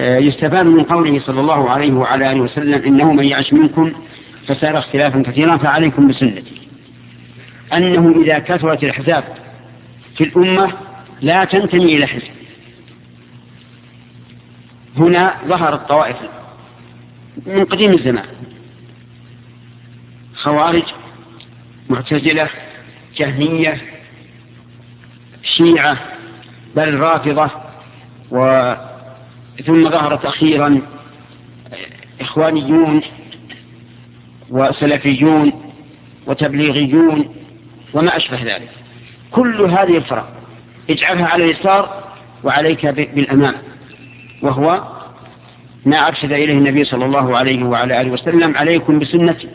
آه، يستفاد من قوله صلى الله عليه وعلى آله وسلم إنه من يعش منكم فسار اختلافا كثيرا فعليكم بسنتي. أنه إذا كثرت الأحزاب في الأمة لا تنتمي إلى حزب. هنا ظهرت طوائف من قديم الزمان. خوارج معتزلة جهمية شيعة بل رافضة و ثم ظهرت أخيرا إخوانيون وسلفيون وتبليغيون وما أشبه ذلك. كل هذه الفرق اجعلها على اليسار وعليك بالأمام وهو ما أرشد إليه النبي صلى الله عليه وعلى آله وسلم عليكم بسنتي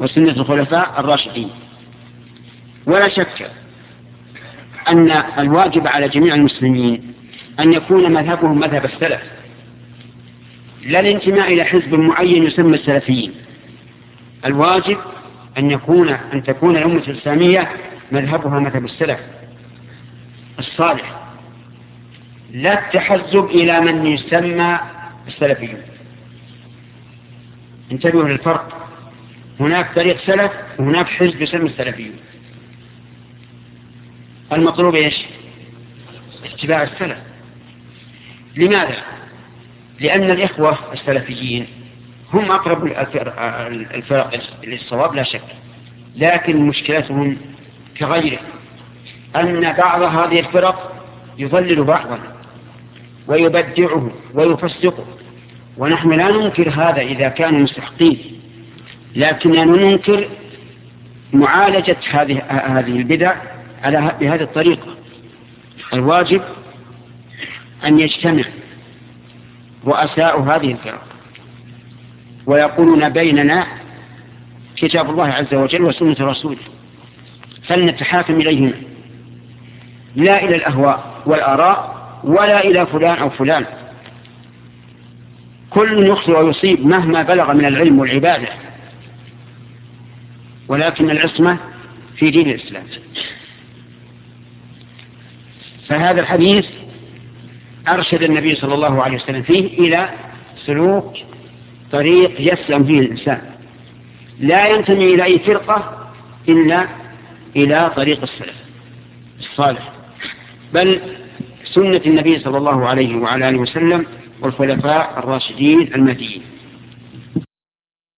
وسنة الخلفاء الراشدين. ولا شك أن الواجب على جميع المسلمين أن يكون مذهبهم مذهب السلف. لا الانتماء إلى حزب معين يسمى السلفيين. الواجب أن يكون أن تكون الأمة الإسلامية مذهبها مذهب السلف. الصالح. لا التحزب إلى من يسمى السلفيون. انتبهوا للفرق. هناك طريق سلف وهناك حزب يسمى السلفيون. المطلوب إيش؟ اتباع السلف. لماذا؟ لأن الإخوة السلفيين هم أقرب الفرق للصواب لا شك. لكن مشكلتهم كغيره أن بعض هذه الفرق يضلل بعضا ويبدعه ويفسقه. ونحن لا ننكر هذا إذا كانوا مستحقين لكننا ننكر معالجة هذه البدع على بهذه الطريقة. الواجب أن يجتمع رؤساء هذه الفرق ويقولون بيننا كتاب الله عز وجل وسنة رسوله فلنتحاكم إليهما. لا إلى الأهواء والآراء ولا إلى فلان أو فلان. كل يخطئ ويصيب مهما بلغ من العلم والعبادة. ولكن العصمة في دين الإسلام. فهذا الحديث أرشد النبي صلى الله عليه وسلم فيه إلى سلوك طريق يسلم فيه الإنسان. لا ينتمي إلى أي فرقة إلا إلى طريق السلف الصالح. بل سنة النبي صلى الله عليه وعلى آله وسلم والخلفاء الراشدين المهديين.